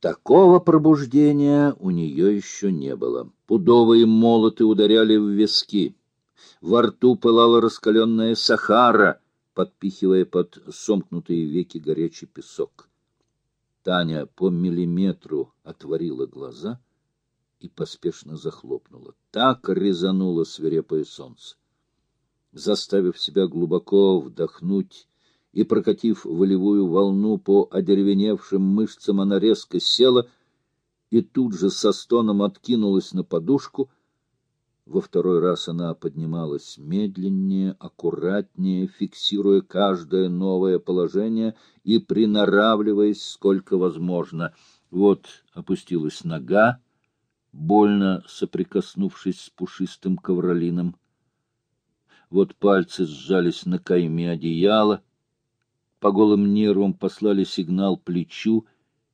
Такого пробуждения у нее еще не было. Пудовые молоты ударяли в виски. Во рту пылала раскаленная сахара, подпихивая под сомкнутые веки горячий песок. Таня по миллиметру отворила глаза и поспешно захлопнула. Так резануло свирепое солнце. Заставив себя глубоко вдохнуть и, прокатив волевую волну по одеревеневшим мышцам, она резко села и тут же со стоном откинулась на подушку. Во второй раз она поднималась медленнее, аккуратнее, фиксируя каждое новое положение и приноравливаясь сколько возможно. Вот опустилась нога, больно соприкоснувшись с пушистым ковролином. Вот пальцы сжались на кайме одеяла — по голым нервам послали сигнал плечу,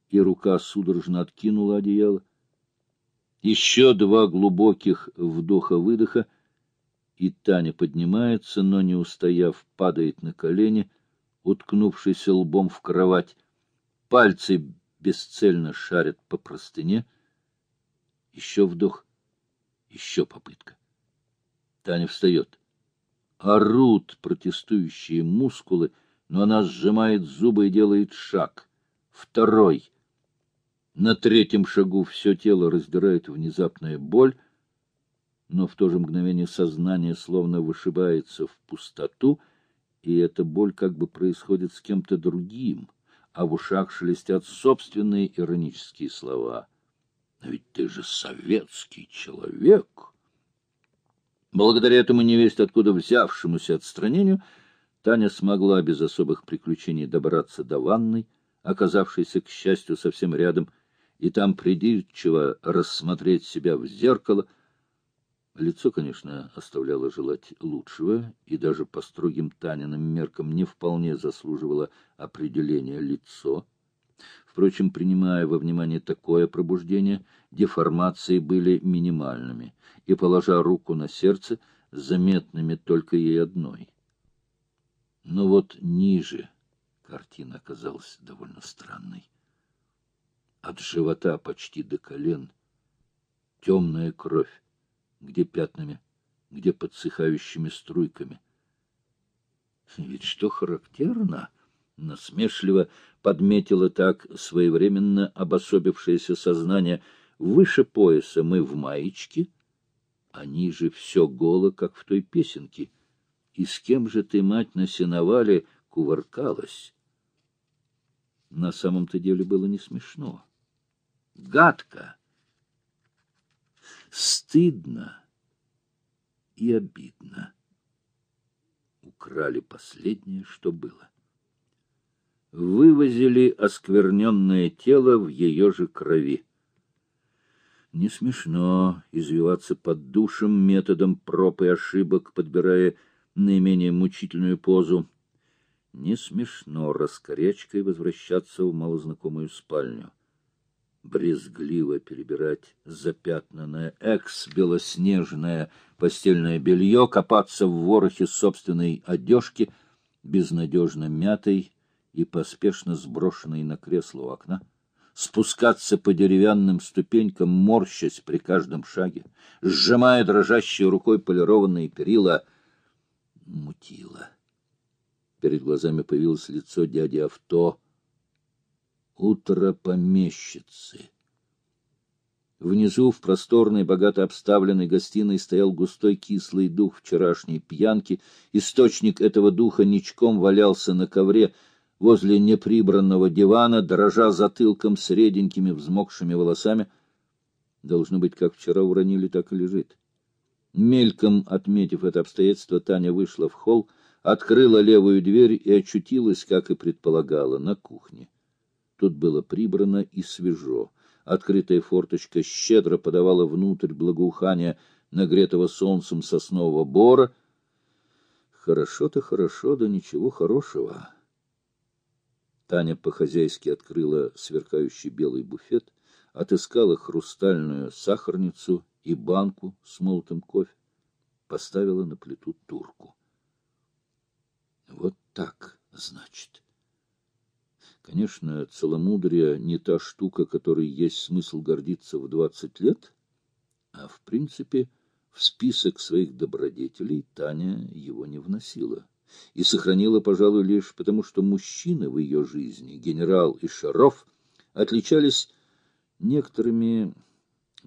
и рука судорожно откинула одеяло. Еще два глубоких вдоха-выдоха, и Таня поднимается, но, не устояв, падает на колени, уткнувшись лбом в кровать. Пальцы бесцельно шарят по простыне. Еще вдох, еще попытка. Таня встает. Орут протестующие мускулы — но она сжимает зубы и делает шаг. Второй. На третьем шагу все тело раздирает внезапная боль, но в то же мгновение сознание словно вышибается в пустоту, и эта боль как бы происходит с кем-то другим, а в ушах шелестят собственные иронические слова. «Но ведь ты же советский человек!» Благодаря этому невесть, откуда взявшемуся отстранению, Таня смогла без особых приключений добраться до ванной, оказавшейся, к счастью, совсем рядом, и там придирчиво рассмотреть себя в зеркало. Лицо, конечно, оставляло желать лучшего, и даже по строгим Таниным меркам не вполне заслуживало определения лицо. Впрочем, принимая во внимание такое пробуждение, деформации были минимальными, и, положа руку на сердце, заметными только ей одной — но вот ниже картина оказалась довольно странной. От живота почти до колен темная кровь, где пятнами, где подсыхающими струйками. Ведь что характерно, насмешливо подметило так своевременно обособившееся сознание, выше пояса мы в маечке, а ниже все голо, как в той песенке — и с кем же ты, мать, на сеновале кувыркалась? На самом-то деле было не смешно. Гадко, стыдно и обидно. Украли последнее, что было. Вывозили оскверненное тело в ее же крови. Не смешно извиваться под душем методом проб и ошибок, подбирая наименее мучительную позу. Не смешно раскорячкой возвращаться в малознакомую спальню. Брезгливо перебирать запятнанное экс-белоснежное постельное белье, копаться в ворохе собственной одежки, безнадежно мятой и поспешно сброшенной на кресло у окна спускаться по деревянным ступенькам, морщась при каждом шаге, сжимая дрожащей рукой полированные перила — мутило. Перед глазами появилось лицо дяди Авто. Утро помещицы. Внизу, в просторной, богато обставленной гостиной, стоял густой кислый дух вчерашней пьянки. Источник этого духа ничком валялся на ковре возле неприбранного дивана, дрожа затылком с реденькими взмокшими волосами. Должно быть, как вчера уронили, так и лежит. Мельком отметив это обстоятельство, Таня вышла в холл, открыла левую дверь и очутилась, как и предполагала, на кухне. Тут было прибрано и свежо. Открытая форточка щедро подавала внутрь благоухания нагретого солнцем соснового бора. Хорошо-то хорошо, да ничего хорошего. Таня по-хозяйски открыла сверкающий белый буфет, отыскала хрустальную сахарницу и банку с молотым кофе, поставила на плиту турку. Вот так, значит. Конечно, целомудрие не та штука, которой есть смысл гордиться в двадцать лет, а, в принципе, в список своих добродетелей Таня его не вносила и сохранила, пожалуй, лишь потому, что мужчины в ее жизни, генерал и Шаров, отличались некоторыми,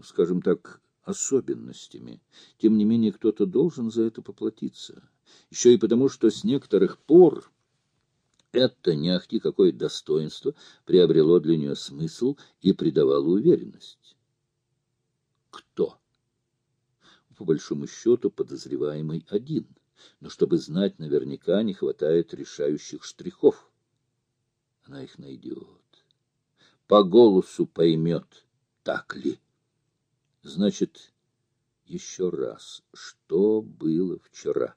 скажем так, особенностями. Тем не менее, кто-то должен за это поплатиться. Еще и потому, что с некоторых пор это не ахти какое достоинство приобрело для нее смысл и придавало уверенность. Кто? По большому счету подозреваемый один, но чтобы знать наверняка, не хватает решающих штрихов. Она их найдет. По голосу поймет, так ли. Значит, еще раз, что было вчера?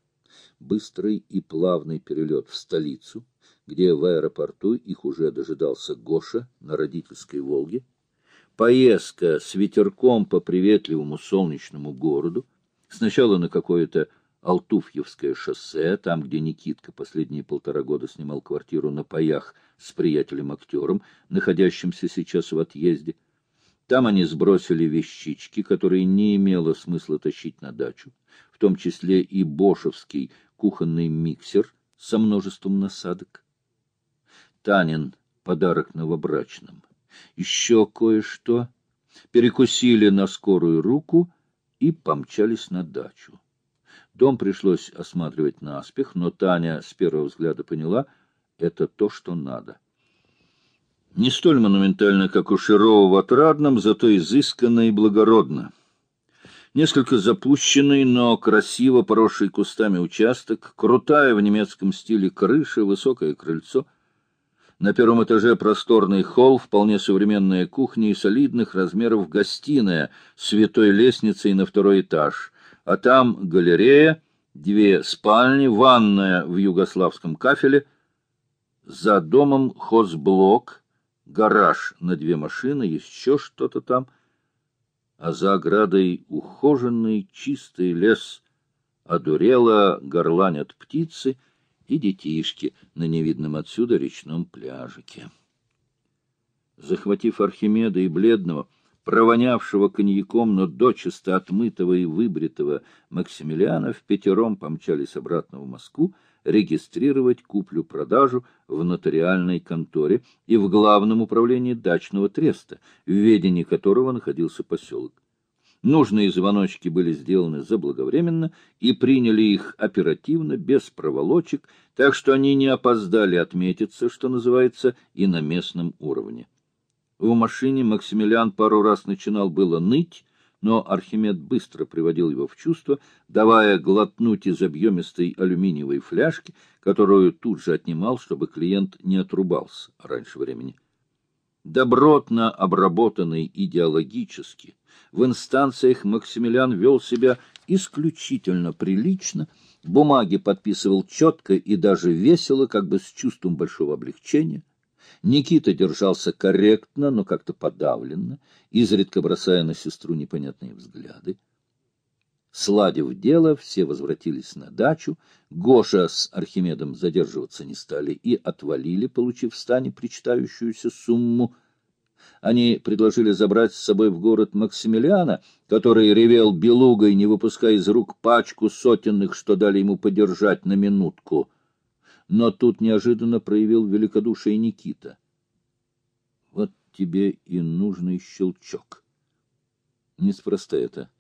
Быстрый и плавный перелет в столицу — где в аэропорту их уже дожидался Гоша на родительской «Волге», поездка с ветерком по приветливому солнечному городу, сначала на какое-то Алтуфьевское шоссе, там, где Никитка последние полтора года снимал квартиру на паях с приятелем-актером, находящимся сейчас в отъезде. Там они сбросили вещички, которые не имело смысла тащить на дачу, в том числе и бошевский кухонный миксер со множеством насадок. Танин подарок новобрачным. Еще кое-что. Перекусили на скорую руку и помчались на дачу. Дом пришлось осматривать наспех, но Таня с первого взгляда поняла — это то, что надо. Не столь монументально, как у Широва в Отрадном, зато изысканно и благородно. Несколько запущенный, но красиво поросший кустами участок, крутая в немецком стиле крыша, высокое крыльцо — на первом этаже просторный холл, вполне современная кухня и солидных размеров гостиная с витой лестницей на второй этаж, а там галерея, две спальни, ванная в югославском кафеле, за домом хозблок, гараж на две машины, еще что-то там, а за оградой ухоженный чистый лес, одурело горланят птицы — и детишки на невидном отсюда речном пляжике. Захватив Архимеда и бледного, провонявшего коньяком, но дочисто отмытого и выбритого Максимилиана, в пятером помчались обратно в Москву регистрировать куплю-продажу в нотариальной конторе и в главном управлении дачного треста, в ведении которого находился поселок. Нужные звоночки были сделаны заблаговременно и приняли их оперативно, без проволочек, так что они не опоздали отметиться, что называется, и на местном уровне. В машине Максимилиан пару раз начинал было ныть, но Архимед быстро приводил его в чувство, давая глотнуть из объемистой алюминиевой фляжки, которую тут же отнимал, чтобы клиент не отрубался раньше времени добротно обработанный идеологически, в инстанциях Максимилиан вел себя исключительно прилично, бумаги подписывал четко и даже весело, как бы с чувством большого облегчения. Никита держался корректно, но как-то подавленно, изредка бросая на сестру непонятные взгляды. Сладив дело, все возвратились на дачу. Гоша с Архимедом задерживаться не стали и отвалили, получив в стане причитающуюся сумму. Они предложили забрать с собой в город Максимилиана, который ревел белугой, не выпуская из рук пачку сотенных, что дали ему подержать на минутку. Но тут неожиданно проявил великодушие Никита. Вот тебе и нужный щелчок. Неспроста это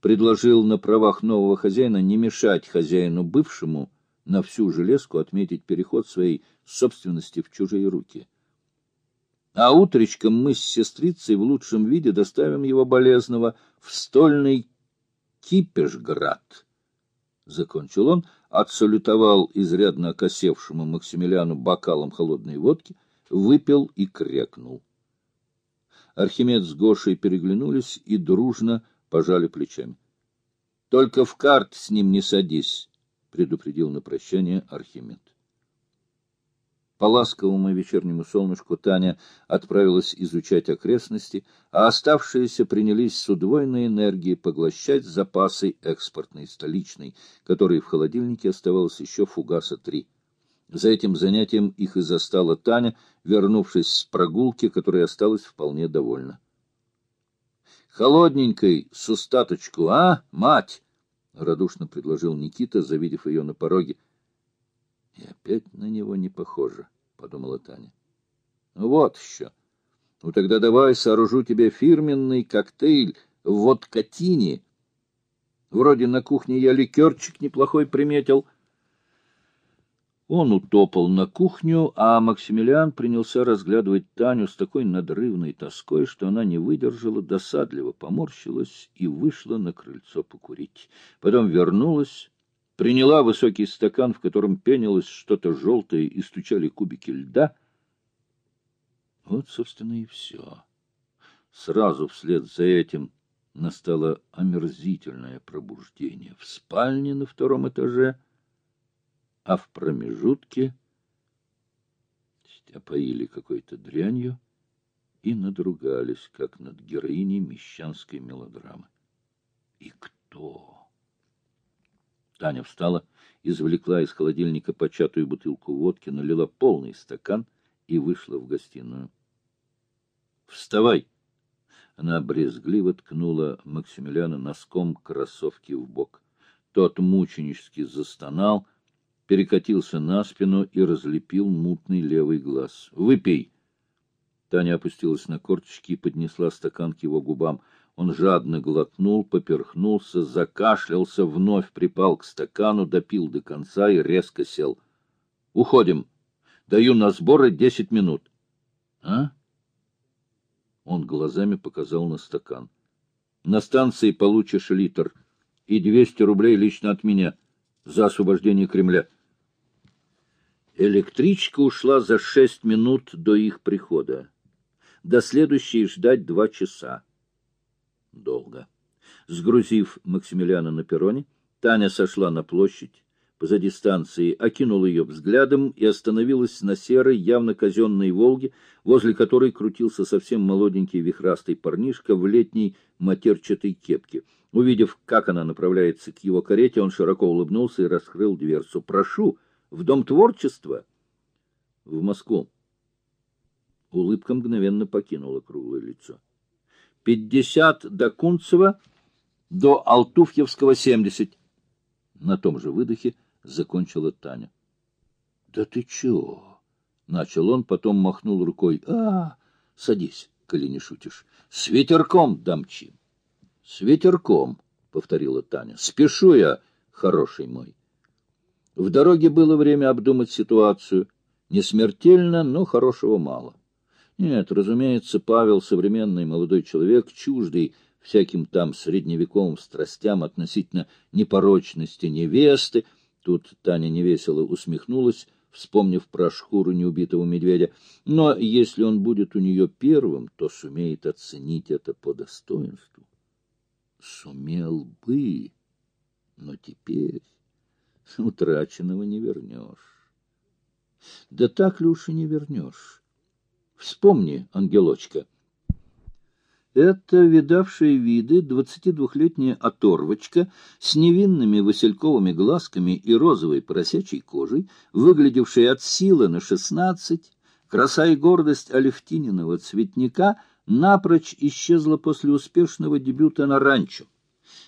предложил на правах нового хозяина не мешать хозяину бывшему на всю железку отметить переход своей собственности в чужие руки. А утречком мы с сестрицей в лучшем виде доставим его болезного в стольный Кипешград. Закончил он, отсалютовал изрядно окосевшему Максимилиану бокалом холодной водки, выпил и крякнул. Архимед с Гошей переглянулись и дружно пожали плечами. — Только в карт с ним не садись, — предупредил на прощание Архимед. По ласковому вечернему солнышку Таня отправилась изучать окрестности, а оставшиеся принялись с удвоенной энергией поглощать запасы экспортной столичной, которые в холодильнике оставалось еще фугаса три. За этим занятием их и застала Таня, вернувшись с прогулки, которой осталась вполне довольна. — Холодненькой с устаточку, а, мать? — радушно предложил Никита, завидев ее на пороге. — И опять на него не похоже, — подумала Таня. — Вот еще. Ну тогда давай сооружу тебе фирменный коктейль водкатини. Вроде на кухне я ликерчик неплохой приметил. Он утопал на кухню, а Максимилиан принялся разглядывать Таню с такой надрывной тоской, что она не выдержала, досадливо поморщилась и вышла на крыльцо покурить. Потом вернулась, приняла высокий стакан, в котором пенилось что-то желтое и стучали кубики льда. Вот, собственно, и все. Сразу вслед за этим настало омерзительное пробуждение в спальне на втором этаже, а в промежутке опоили какой-то дрянью и надругались, как над героиней мещанской мелодрамы. И кто? Таня встала, извлекла из холодильника початую бутылку водки, налила полный стакан и вышла в гостиную. — Вставай! Она брезгливо ткнула Максимилиана носком кроссовки в бок. Тот мученически застонал, перекатился на спину и разлепил мутный левый глаз. «Выпей!» Таня опустилась на корточки и поднесла стакан к его губам. Он жадно глотнул, поперхнулся, закашлялся, вновь припал к стакану, допил до конца и резко сел. «Уходим. Даю на сборы десять минут». «А?» Он глазами показал на стакан. На станции получишь литр и двести рублей лично от меня за освобождение Кремля. Электричка ушла за шесть минут до их прихода. До следующей ждать два часа. Долго. Сгрузив Максимилиана на перроне, Таня сошла на площадь, позади станции, окинул ее взглядом и остановилась на серой, явно казенной «Волге», возле которой крутился совсем молоденький вихрастый парнишка в летней матерчатой кепке. Увидев, как она направляется к его карете, он широко улыбнулся и раскрыл дверцу. «Прошу, в Дом творчества?» «В Москву». Улыбка мгновенно покинула круглое лицо. «Пятьдесят до Кунцева, до Алтуфьевского семьдесят». На том же выдохе закончила Таня. — Да ты чего? — начал он, потом махнул рукой. — А, садись, коли не шутишь. С ветерком дамчи. — С ветерком, — повторила Таня. — Спешу я, хороший мой. В дороге было время обдумать ситуацию. Не смертельно, но хорошего мало. Нет, разумеется, Павел, современный молодой человек, чуждый всяким там средневековым страстям относительно непорочности невесты, Тут Таня невесело усмехнулась, вспомнив про шкуру неубитого медведя. Но если он будет у нее первым, то сумеет оценить это по достоинству. Сумел бы, но теперь утраченного не вернешь. Да так и не вернешь? Вспомни, ангелочка, — это видавшая виды двадцатидвухлетняя оторвочка с невинными васильковыми глазками и розовой поросячей кожей, выглядевшая от силы на шестнадцать, краса и гордость Алевтининого цветника напрочь исчезла после успешного дебюта на ранчо.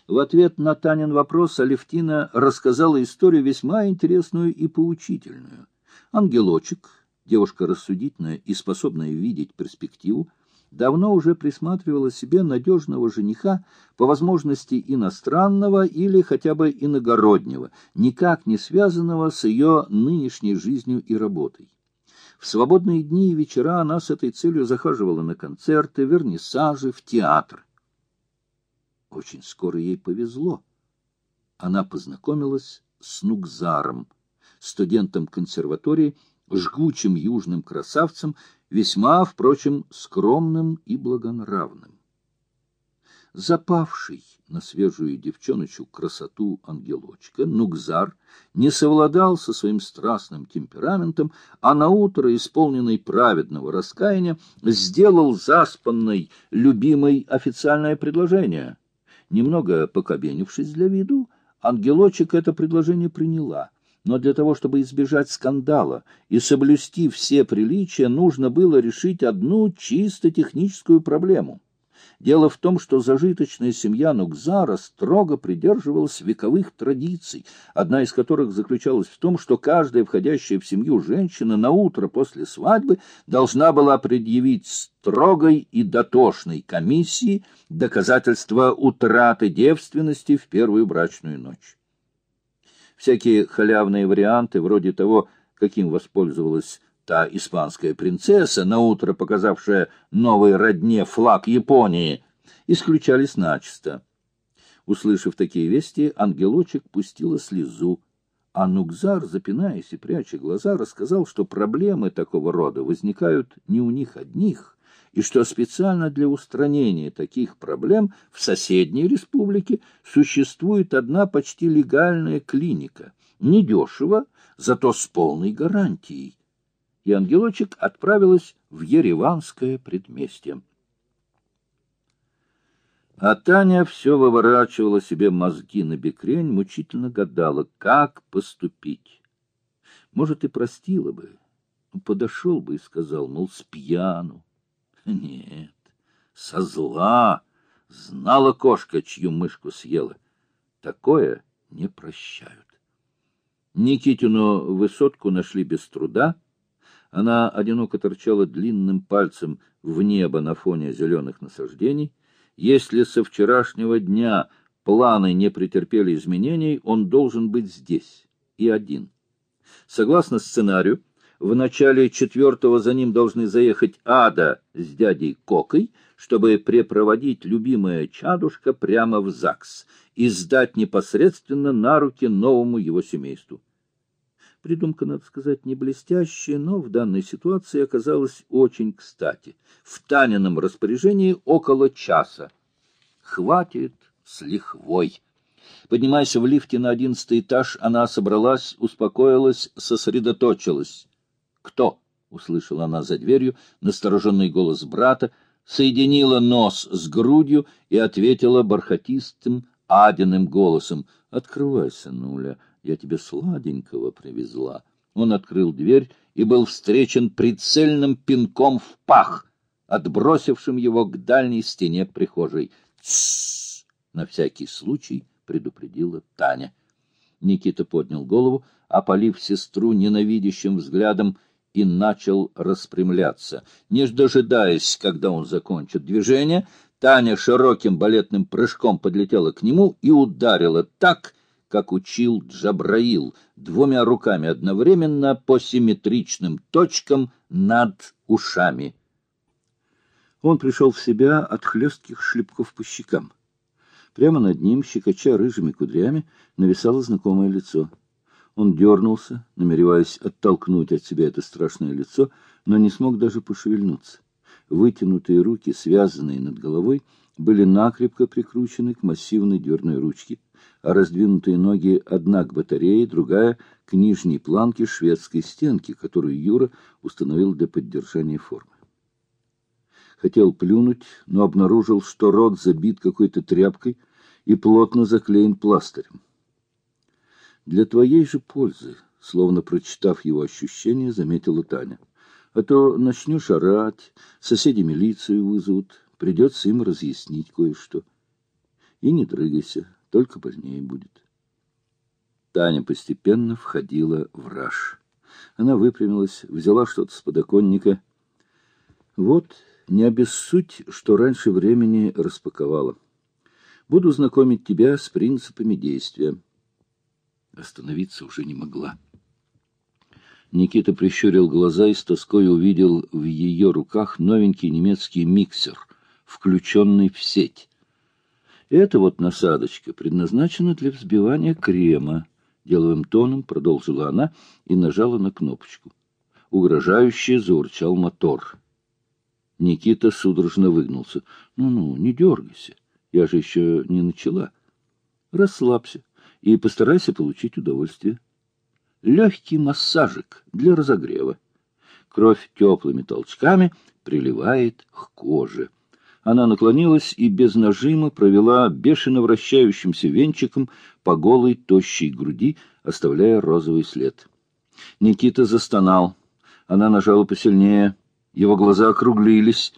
В ответ на Танин вопрос Алевтина рассказала историю весьма интересную и поучительную. Ангелочек, девушка рассудительная и способная видеть перспективу, давно уже присматривала себе надежного жениха, по возможности иностранного или хотя бы иногороднего, никак не связанного с ее нынешней жизнью и работой. В свободные дни и вечера она с этой целью захаживала на концерты, вернисажи, в театр. Очень скоро ей повезло. Она познакомилась с Нукзаром, студентом консерватории, жгучим южным красавцем, весьма, впрочем, скромным и благонравным. Запавший на свежую девчоночку красоту ангелочка, Нукзар не совладал со своим страстным темпераментом, а наутро, исполненный праведного раскаяния, сделал заспанной любимой официальное предложение. Немного покобенившись для виду, ангелочек это предложение приняла — но для того, чтобы избежать скандала и соблюсти все приличия, нужно было решить одну чисто техническую проблему. Дело в том, что зажиточная семья Нукзара строго придерживалась вековых традиций, одна из которых заключалась в том, что каждая входящая в семью женщина на утро после свадьбы должна была предъявить строгой и дотошной комиссии доказательства утраты девственности в первую брачную ночь. Всякие халявные варианты, вроде того, каким воспользовалась та испанская принцесса, наутро показавшая новой родне флаг Японии, исключались начисто. Услышав такие вести, ангелочек пустила слезу, а Нукзар, запинаясь и пряча глаза, рассказал, что проблемы такого рода возникают не у них одних, и что специально для устранения таких проблем в соседней республике существует одна почти легальная клиника, недешево, зато с полной гарантией и ангелочек отправилась в Ереванское предместье. А Таня все выворачивала себе мозги на бекрень, мучительно гадала, как поступить. Может, и простила бы, подошел бы и сказал, мол, с пьяну. Нет, со зла знала кошка, чью мышку съела. Такое не прощают. Никитину высотку нашли без труда, она одиноко торчала длинным пальцем в небо на фоне зеленых насаждений. Если со вчерашнего дня планы не претерпели изменений, он должен быть здесь и один. Согласно сценарию, в начале четвертого за ним должны заехать Ада с дядей Кокой, чтобы препроводить любимое чадушка прямо в ЗАГС и сдать непосредственно на руки новому его семейству. Придумка, надо сказать, не блестящая, но в данной ситуации оказалась очень кстати. В Танином распоряжении около часа. Хватит с лихвой. Поднимаясь в лифте на одиннадцатый этаж, она собралась, успокоилась, сосредоточилась. «Кто?» — услышала она за дверью настороженный голос брата, соединила нос с грудью и ответила бархатистым, адиным голосом. «Открывайся, Нуля, я тебе сладенького привезла. Он открыл дверь и был встречен прицельным пинком в пах, отбросившим его к дальней стене прихожей. «Тссс!» — на всякий случай предупредила Таня. Никита поднял голову, опалив сестру ненавидящим взглядом, и начал распрямляться. Не дожидаясь, когда он закончит движение, Таня широким балетным прыжком подлетела к нему и ударила так, как учил Джабраил, двумя руками одновременно по симметричным точкам над ушами. Он пришел в себя от хлестких шлепков по щекам. Прямо над ним, щекоча рыжими кудрями, нависало знакомое лицо. Он дернулся, намереваясь оттолкнуть от себя это страшное лицо, но не смог даже пошевельнуться. Вытянутые руки, связанные над головой, были накрепко прикручены к массивной дверной ручке, а раздвинутые ноги одна к батарее, другая — к нижней планке шведской стенки, которую Юра установил для поддержания формы. Хотел плюнуть, но обнаружил, что рот забит какой-то тряпкой и плотно заклеен пластырем. «Для твоей же пользы», словно прочитав его ощущения, заметила Таня. «А то начнешь орать, соседи милицию вызовут, придется им разъяснить кое-что. И не дрыгайся, только больнее будет. Таня постепенно входила в раж. Она выпрямилась, взяла что-то с подоконника. Вот, не обессудь, что раньше времени распаковала. Буду знакомить тебя с принципами действия. Остановиться уже не могла. Никита прищурил глаза и с тоской увидел в ее руках новенький немецкий миксер, включенный в сеть. Эта вот насадочка предназначена для взбивания крема. Деловым тоном продолжила она и нажала на кнопочку. Угрожающе заурчал мотор. Никита судорожно выгнулся. «Ну-ну, не дергайся, я же еще не начала. Расслабься и постарайся получить удовольствие. Легкий массажик для разогрева. Кровь теплыми толчками приливает к коже». Она наклонилась и без нажима провела бешено вращающимся венчиком по голой тощей груди, оставляя розовый след. Никита застонал. Она нажала посильнее. Его глаза округлились.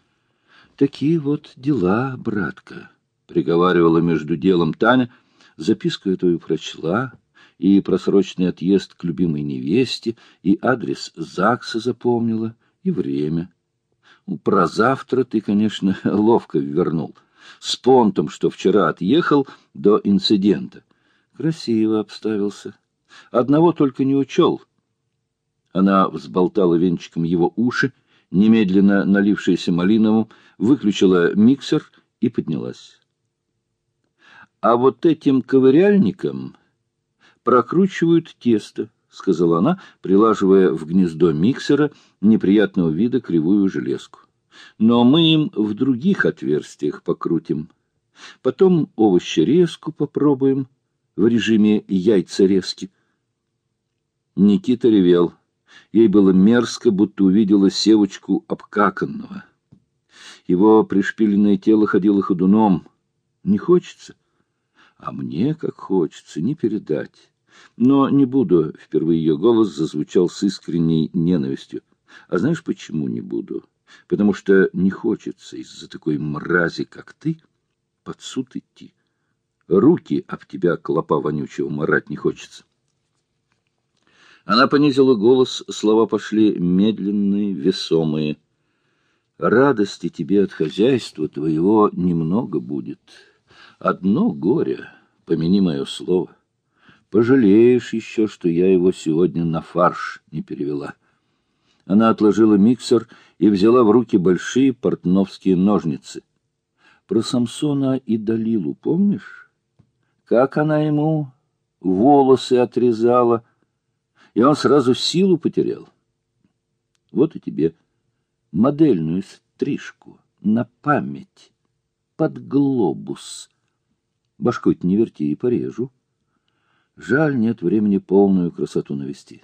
«Такие вот дела, братка», — приговаривала между делом Таня. «Записку эту прочла, и просроченный отъезд к любимой невесте, и адрес ЗАГСа запомнила, и время. Ну, про завтра ты, конечно, ловко вернул. С понтом, что вчера отъехал до инцидента. Красиво обставился. Одного только не учел. Она взболтала венчиком его уши, немедленно налившаяся малиновым, выключила миксер и поднялась. А вот этим ковыряльником прокручивают тесто, — сказала она, прилаживая в гнездо миксера неприятного вида кривую железку. Но мы им в других отверстиях покрутим. Потом овощерезку попробуем в режиме яйца-резки. Никита ревел. Ей было мерзко, будто увидела севочку обкаканного. Его пришпиленное тело ходило ходуном. Не хочется? А мне, как хочется, не передать. Но не буду, впервые ее голос зазвучал с искренней ненавистью. А знаешь, почему не буду? Потому что не хочется из-за такой мрази, как ты, под суд идти. Руки об тебя, клопа вонючего, марать не хочется. Она понизила голос, слова пошли медленные, весомые. Радости тебе от хозяйства твоего немного будет. Одно горе, помяни мое слово. Пожалеешь еще, что я его сегодня на фарш не перевела. Она отложила миксер и взяла в руки большие портновские ножницы. Про Самсона и Далилу помнишь? Как она ему волосы отрезала, и он сразу силу потерял. Вот и тебе модельную стрижку на память под глобус. Башкой-то не верти и порежу. Жаль, нет времени полную красоту навести.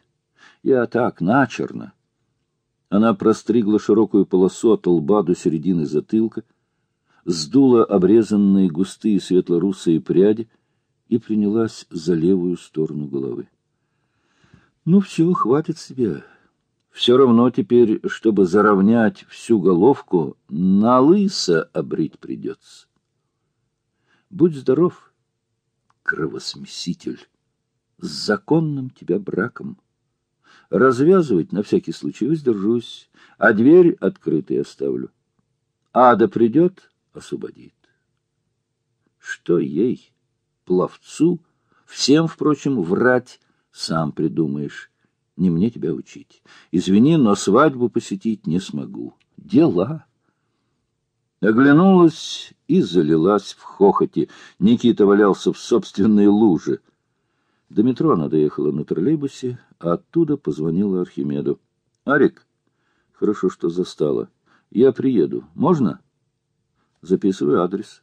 Я так, начерно. Она простригла широкую полосу от лба до середины затылка, сдула обрезанные густые светло-русые пряди и принялась за левую сторону головы. Ну все, хватит себе. Все равно теперь, чтобы заровнять всю головку, на лысо обрить придется. Будь здоров, кровосмеситель, с законным тебя браком. Развязывать на всякий случай воздержусь, а дверь открытой оставлю. Ада придет — освободит. Что ей, пловцу, всем, впрочем, врать сам придумаешь. Не мне тебя учить. Извини, но свадьбу посетить не смогу. Дела. Оглянулась и залилась в хохоте. Никита валялся в собственной луже. До метро она доехала на троллейбусе, а оттуда позвонила Архимеду. — Арик, хорошо, что застала. Я приеду. Можно? Записываю адрес.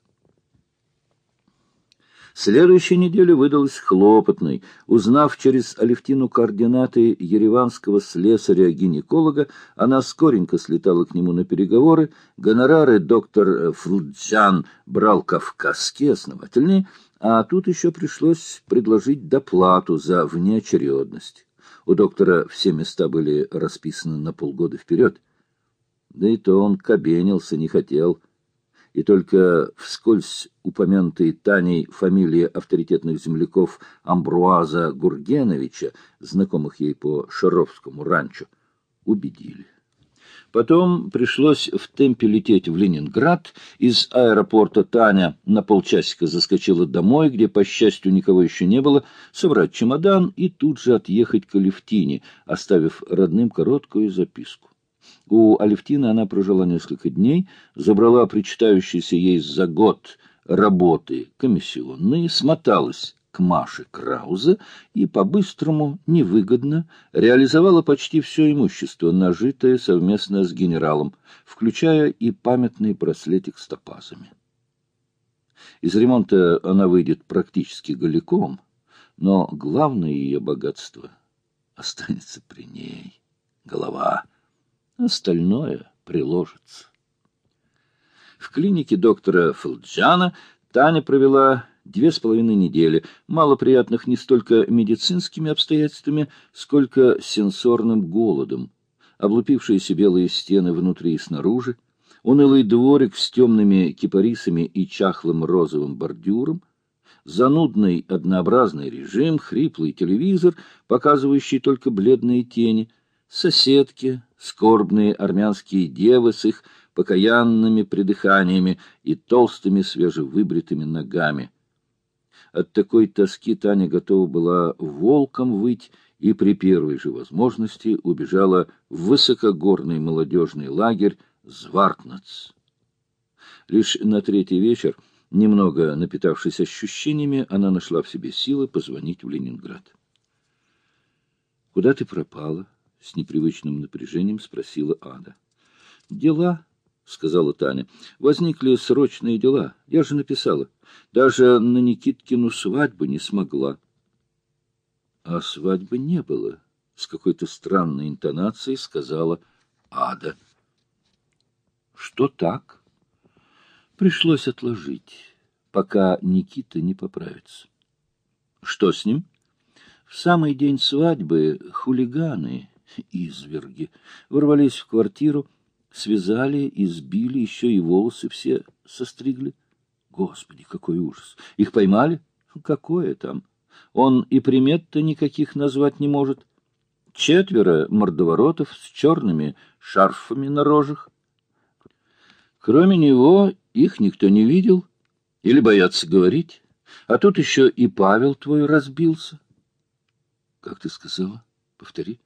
Следующая неделя выдалась хлопотной. Узнав через Алевтину координаты ереванского слесаря-гинеколога, она скоренько слетала к нему на переговоры. Гонорары доктор Флджан брал кавказские, основательные, а тут еще пришлось предложить доплату за внеочередность. У доктора все места были расписаны на полгода вперед. Да и то он кабенился, не хотел — и только вскользь упомянутые Таней фамилии авторитетных земляков Амбруаза Гургеновича, знакомых ей по Шаровскому ранчо, убедили. Потом пришлось в темпе лететь в Ленинград. Из аэропорта Таня на полчасика заскочила домой, где, по счастью, никого еще не было, собрать чемодан и тут же отъехать к Алевтине, оставив родным короткую записку. У Алевтины она прожила несколько дней, забрала причитающиеся ей за год работы комиссионные, смоталась к Маше Краузе и по-быстрому, невыгодно, реализовала почти все имущество, нажитое совместно с генералом, включая и памятный браслетик с топазами. Из ремонта она выйдет практически голиком, но главное ее богатство останется при ней — голова — Остальное приложится. В клинике доктора Фелджана Таня провела две с половиной недели, мало приятных не столько медицинскими обстоятельствами, сколько сенсорным голодом. Облупившиеся белые стены внутри и снаружи, унылый дворик с темными кипарисами и чахлым розовым бордюром, занудный однообразный режим, хриплый телевизор, показывающий только бледные тени, соседки, скорбные армянские девы с их покаянными придыханиями и толстыми свежевыбритыми ногами. От такой тоски Таня готова была волком выть и при первой же возможности убежала в высокогорный молодежный лагерь Звартнац. Лишь на третий вечер, немного напитавшись ощущениями, она нашла в себе силы позвонить в Ленинград. «Куда ты пропала?» — с непривычным напряжением спросила Ада. «Дела», — сказала Таня. — Возникли срочные дела. Я же написала. Даже на Никиткину свадьбу не смогла. — А свадьбы не было, — с какой-то странной интонацией сказала Ада. — Что так? Пришлось отложить, пока Никита не поправится. — Что с ним? В самый день свадьбы хулиганы, изверги, ворвались в квартиру, связали, избили, еще и волосы все состригли. Господи, какой ужас! Их поймали? Какое там? Он и примет-то никаких назвать не может. Четверо мордоворотов с черными шарфами на рожах. Кроме него их никто не видел или боятся говорить. А тут еще и Павел твой разбился. Как ты сказала? Повтори.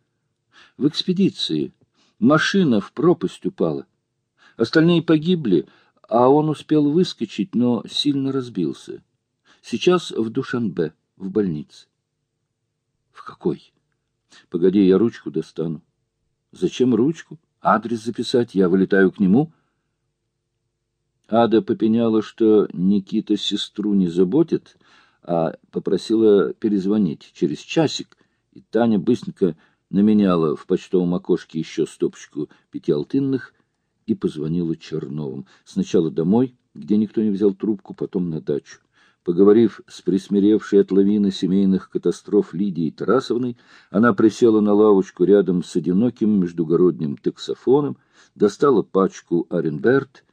В экспедиции Машина в пропасть упала. Остальные погибли, а он успел выскочить, но сильно разбился. Сейчас в Душанбе, в больнице. В какой? Погоди, я ручку достану. Зачем ручку? Адрес записать, я вылетаю к нему. Ада попеняла, что Никита сестру не заботит, а попросила перезвонить через часик, и Таня быстренько наменяла в почтовом окошке еще стопочку пятиалтынных и позвонила Черновым. Сначала домой, где никто не взял трубку, потом на дачу. Поговорив с присмиревшей от лавины семейных катастроф Лидией Тарасовной, она присела на лавочку рядом с одиноким междугородним таксофоном, достала пачку Аренберт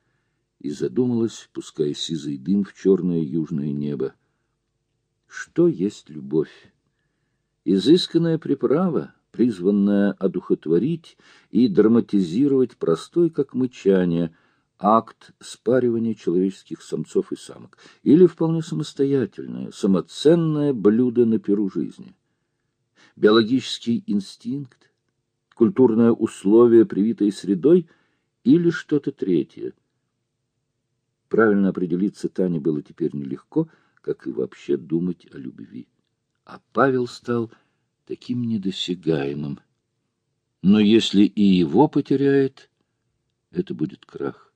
и задумалась, пуская сизый дым в черное южное небо. Что есть любовь? Изысканная приправа, призванная одухотворить и драматизировать простой, как мычание, акт спаривания человеческих самцов и самок, или вполне самостоятельное, самоценное блюдо на перу жизни. Биологический инстинкт, культурное условие, привитое средой, или что-то третье. Правильно определиться Тане было теперь нелегко, как и вообще думать о любви. А Павел стал таким недосягаемым. Но если и его потеряет, это будет крах.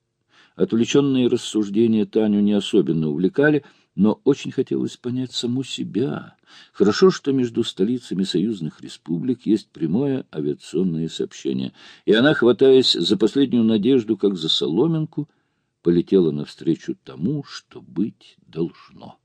Отвлеченные рассуждения Таню не особенно увлекали, но очень хотелось понять саму себя. Хорошо, что между столицами союзных республик есть прямое авиационное сообщение, и она, хватаясь за последнюю надежду, как за соломинку, полетела навстречу тому, что быть должно.